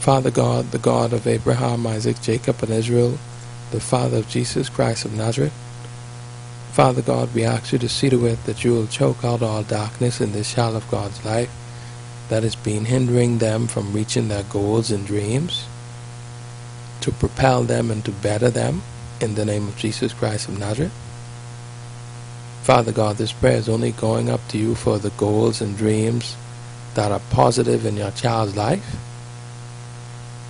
Father God, the God of Abraham, Isaac, Jacob, and Israel, the Father of Jesus Christ of Nazareth, Father God, we ask you to see to it that you will choke out all darkness in this child of God's life that has been hindering them from reaching their goals and dreams, to propel them and to better them in the name of Jesus Christ of Nazareth. Father God, this prayer is only going up to you for the goals and dreams that are positive in your child's life.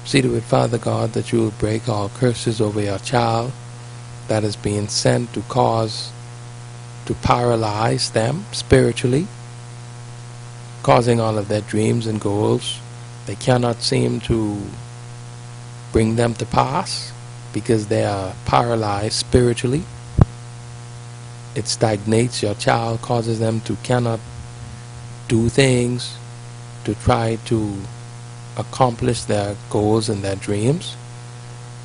See to it, Father God, that you will break all curses over your child that is being sent to cause, to paralyze them spiritually, causing all of their dreams and goals. They cannot seem to bring them to pass because they are paralyzed spiritually it stagnates your child, causes them to cannot do things to try to accomplish their goals and their dreams.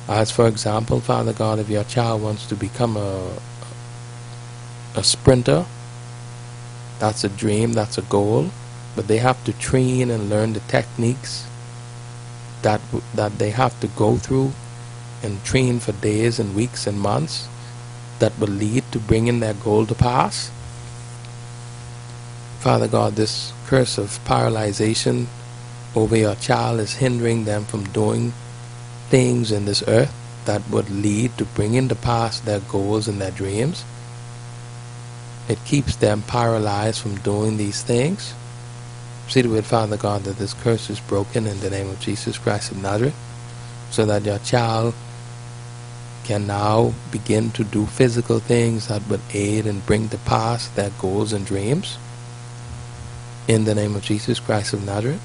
As for example, Father God, if your child wants to become a a sprinter, that's a dream, that's a goal, but they have to train and learn the techniques that that they have to go through and train for days and weeks and months that will lead to bringing their goal to pass. Father God, this curse of paralyzation over your child is hindering them from doing things in this earth that would lead to bringing to pass their goals and their dreams. It keeps them paralyzed from doing these things. See to it, Father God, that this curse is broken in the name of Jesus Christ of Nazareth, so that your child can now begin to do physical things that would aid and bring to pass their goals and dreams. In the name of Jesus Christ of Nazareth.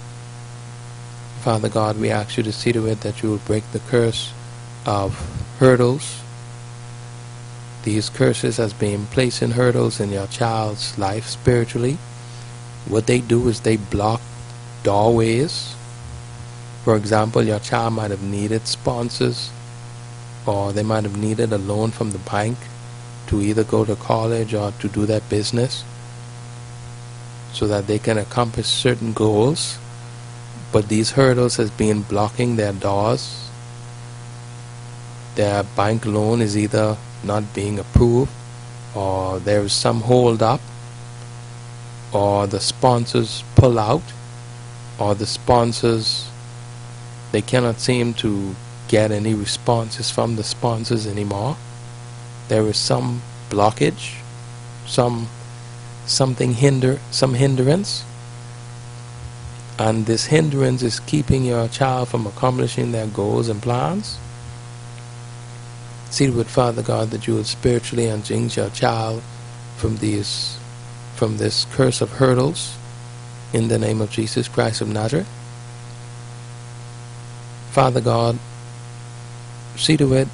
Father God, we ask you to see to it that you will break the curse of hurdles. These curses as being placed in hurdles in your child's life spiritually. What they do is they block doorways. For example, your child might have needed sponsors or they might have needed a loan from the bank to either go to college or to do their business so that they can accomplish certain goals but these hurdles has been blocking their doors their bank loan is either not being approved or there is some hold up or the sponsors pull out or the sponsors they cannot seem to get any responses from the sponsors anymore. There is some blockage, some something hinder, some hindrance, and this hindrance is keeping your child from accomplishing their goals and plans. See with Father God that you would spiritually unjinx your child from these, from this curse of hurdles, in the name of Jesus Christ of Nazareth. Father God, See to it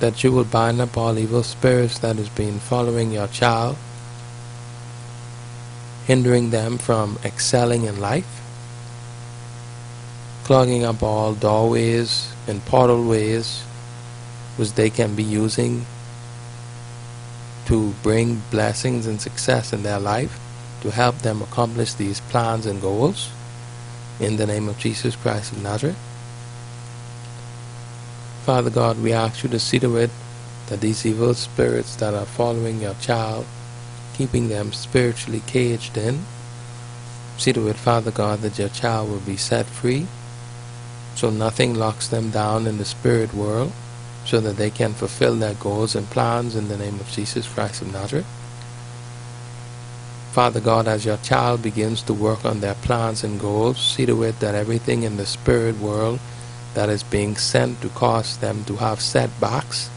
that you will bind up all evil spirits that has been following your child, hindering them from excelling in life, clogging up all doorways and portalways which they can be using to bring blessings and success in their life, to help them accomplish these plans and goals. In the name of Jesus Christ of Nazareth. Father God, we ask you to see to it that these evil spirits that are following your child, keeping them spiritually caged in, see to it, Father God, that your child will be set free, so nothing locks them down in the spirit world, so that they can fulfill their goals and plans in the name of Jesus Christ of Nazareth. Father God, as your child begins to work on their plans and goals, see to it that everything in the spirit world that is being sent to cause them to have setbacks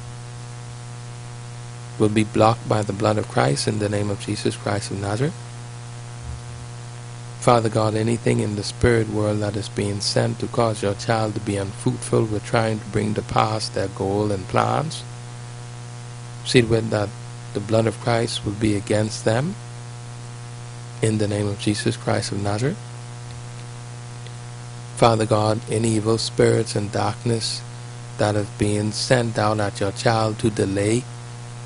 will be blocked by the blood of Christ in the name of Jesus Christ of Nazareth. Father God, anything in the spirit world that is being sent to cause your child to be unfruitful with trying to bring to pass their goal and plans, see with that the blood of Christ will be against them. In the name of Jesus Christ of Nazareth. Father God, any evil spirits and darkness that have been sent out at your child to delay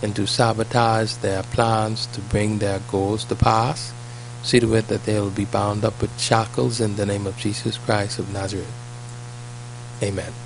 and to sabotage their plans to bring their goals to pass, see to it that they will be bound up with shackles in the name of Jesus Christ of Nazareth. Amen.